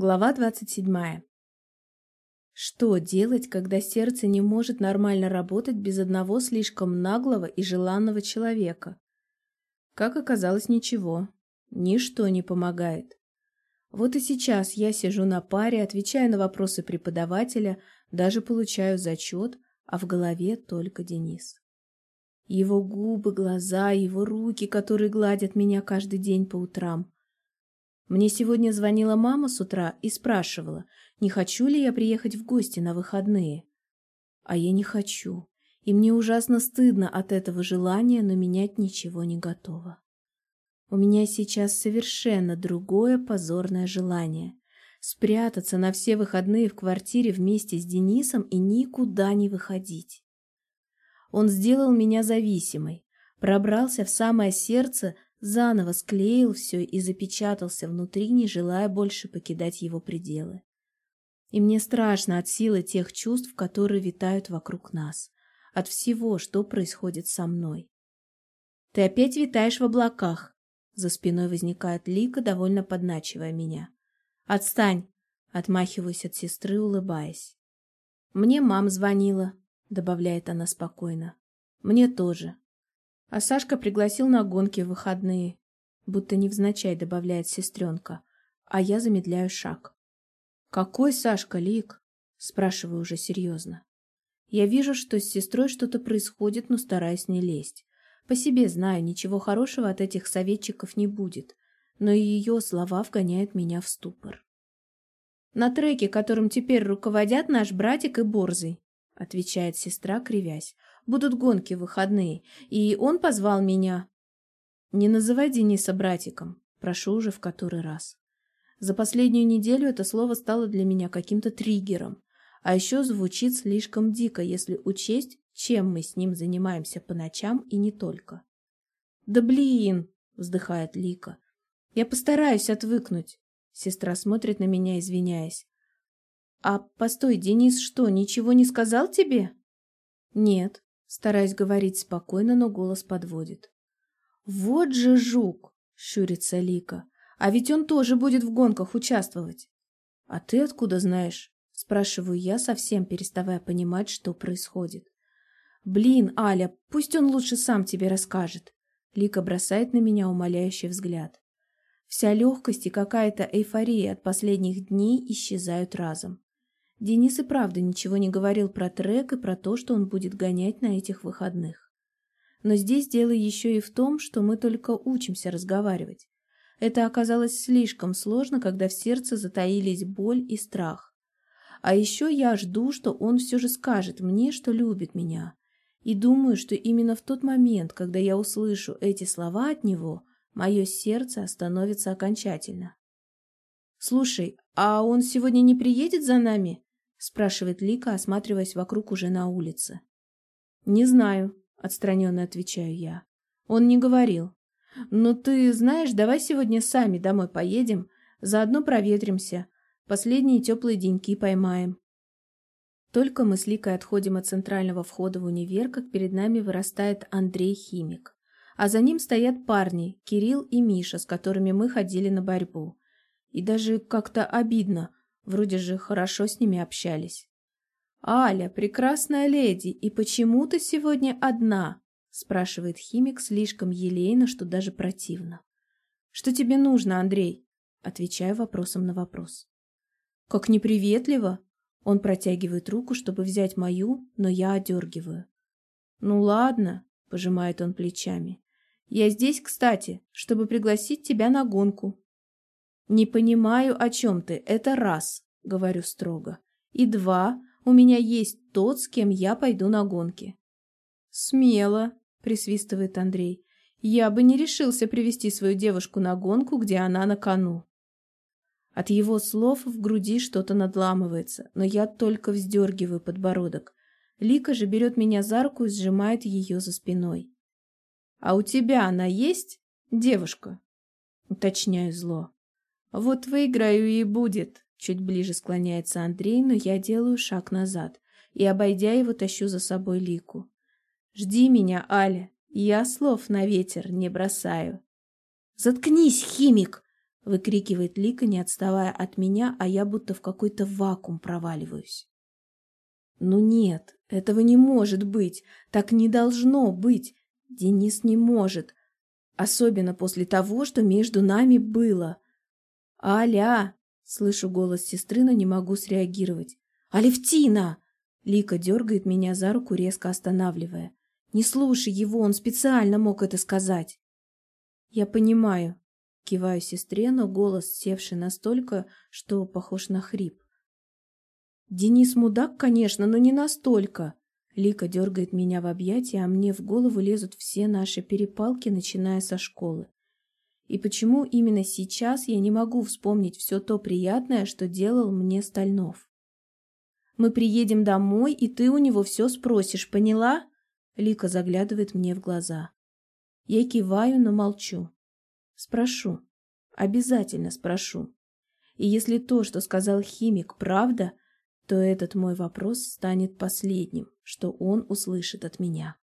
Глава 27. Что делать, когда сердце не может нормально работать без одного слишком наглого и желанного человека? Как оказалось, ничего. Ничто не помогает. Вот и сейчас я сижу на паре, отвечаю на вопросы преподавателя, даже получаю зачет, а в голове только Денис. Его губы, глаза, его руки, которые гладят меня каждый день по утрам – мне сегодня звонила мама с утра и спрашивала, не хочу ли я приехать в гости на выходные. А я не хочу, и мне ужасно стыдно от этого желания, но менять ничего не готова. У меня сейчас совершенно другое позорное желание — спрятаться на все выходные в квартире вместе с Денисом и никуда не выходить. Он сделал меня зависимой, пробрался в самое сердце заново склеил все и запечатался внутри, не желая больше покидать его пределы. И мне страшно от силы тех чувств, которые витают вокруг нас, от всего, что происходит со мной. «Ты опять витаешь в облаках!» За спиной возникает Лика, довольно подначивая меня. «Отстань!» — отмахиваюсь от сестры, улыбаясь. «Мне мам звонила», — добавляет она спокойно. «Мне тоже. А Сашка пригласил на гонки в выходные. Будто невзначай добавляет сестренка. А я замедляю шаг. «Какой Сашка, Лик?» Спрашиваю уже серьезно. Я вижу, что с сестрой что-то происходит, но стараюсь не лезть. По себе знаю, ничего хорошего от этих советчиков не будет, но и ее слова вгоняют меня в ступор. «На треке, которым теперь руководят наш братик и Борзый», отвечает сестра, кривясь. Будут гонки выходные, и он позвал меня. Не называй Дениса братиком, прошу уже в который раз. За последнюю неделю это слово стало для меня каким-то триггером, а еще звучит слишком дико, если учесть, чем мы с ним занимаемся по ночам и не только. «Да блин!» — вздыхает Лика. «Я постараюсь отвыкнуть». Сестра смотрит на меня, извиняясь. «А постой, Денис что, ничего не сказал тебе?» «Нет», Стараюсь говорить спокойно, но голос подводит. «Вот же жук!» — щурится Лика. «А ведь он тоже будет в гонках участвовать!» «А ты откуда знаешь?» — спрашиваю я, совсем переставая понимать, что происходит. «Блин, Аля, пусть он лучше сам тебе расскажет!» Лика бросает на меня умоляющий взгляд. Вся легкость и какая-то эйфория от последних дней исчезают разом. Денис и правда ничего не говорил про трек и про то, что он будет гонять на этих выходных. Но здесь дело еще и в том, что мы только учимся разговаривать. Это оказалось слишком сложно, когда в сердце затаились боль и страх. А еще я жду, что он все же скажет мне, что любит меня. И думаю, что именно в тот момент, когда я услышу эти слова от него, мое сердце остановится окончательно. «Слушай, а он сегодня не приедет за нами?» Спрашивает Лика, осматриваясь вокруг уже на улице. Не знаю, отстраненно отвечаю я. Он не говорил. Но ты знаешь, давай сегодня сами домой поедем, заодно проветримся, последние теплые деньки поймаем. Только мы с Ликой отходим от центрального входа в универ, как перед нами вырастает Андрей Химик. А за ним стоят парни, Кирилл и Миша, с которыми мы ходили на борьбу. И даже как-то обидно, Вроде же хорошо с ними общались. «Аля, прекрасная леди, и почему ты сегодня одна?» спрашивает химик слишком елейно, что даже противно. «Что тебе нужно, Андрей?» Отвечаю вопросом на вопрос. «Как неприветливо!» Он протягивает руку, чтобы взять мою, но я одергиваю. «Ну ладно», — пожимает он плечами. «Я здесь, кстати, чтобы пригласить тебя на гонку. «Не понимаю, о чем ты. Это раз», — говорю строго. «И два. У меня есть тот, с кем я пойду на гонки». «Смело», — присвистывает Андрей. «Я бы не решился привести свою девушку на гонку, где она на кону». От его слов в груди что-то надламывается, но я только вздергиваю подбородок. Лика же берет меня за руку и сжимает ее за спиной. «А у тебя она есть, девушка?» Уточняю зло. «Вот выиграю и будет», — чуть ближе склоняется Андрей, но я делаю шаг назад и, обойдя его, тащу за собой Лику. «Жди меня, Аля, я слов на ветер не бросаю». «Заткнись, химик!» Выкрикивает Лика, не отставая от меня, а я будто в какой-то вакуум проваливаюсь. Ну нет, этого не может быть. Так не должно быть. Денис не может. Особенно после того, что между нами было. «Аля!» — слышу голос сестры, но не могу среагировать. «Алевтина!» Лика дергает меня за руку, резко останавливая. «Не слушай его, он специально мог это сказать». «Я понимаю», — киваю сестре, но голос севший настолько, что похож на хрип. «Денис мудак, конечно, но не настолько». Лика дергает меня в объятия, а мне в голову лезут все наши перепалки, начиная со школы. И почему именно сейчас я не могу вспомнить все то приятное, что делал мне Стальнов? Мы приедем домой, и ты у него все спросишь, поняла? Лика заглядывает мне в глаза. Я киваю, но молчу. Спрошу. Обязательно спрошу. И если то, что сказал химик, правда, то этот мой вопрос станет последним, что он услышит от меня.